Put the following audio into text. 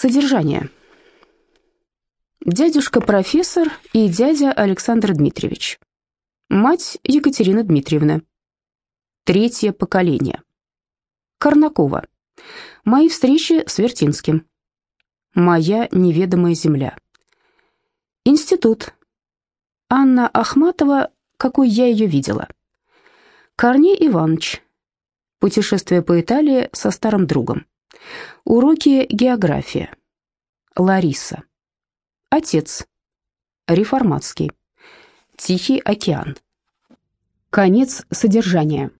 Содержание. Дядюшка профессор и дядя Александр Дмитриевич. Мать Екатерина Дмитриевна. Третье поколение. Корнакова. Мои встречи с Вертинским. Моя неведомая земля. Институт. Анна Ахматова, какой я ее видела. Корней Иванович. Путешествие по Италии со старым другом. Уроки география. Лариса. Отец. Реформатский. Тихий океан. Конец содержания.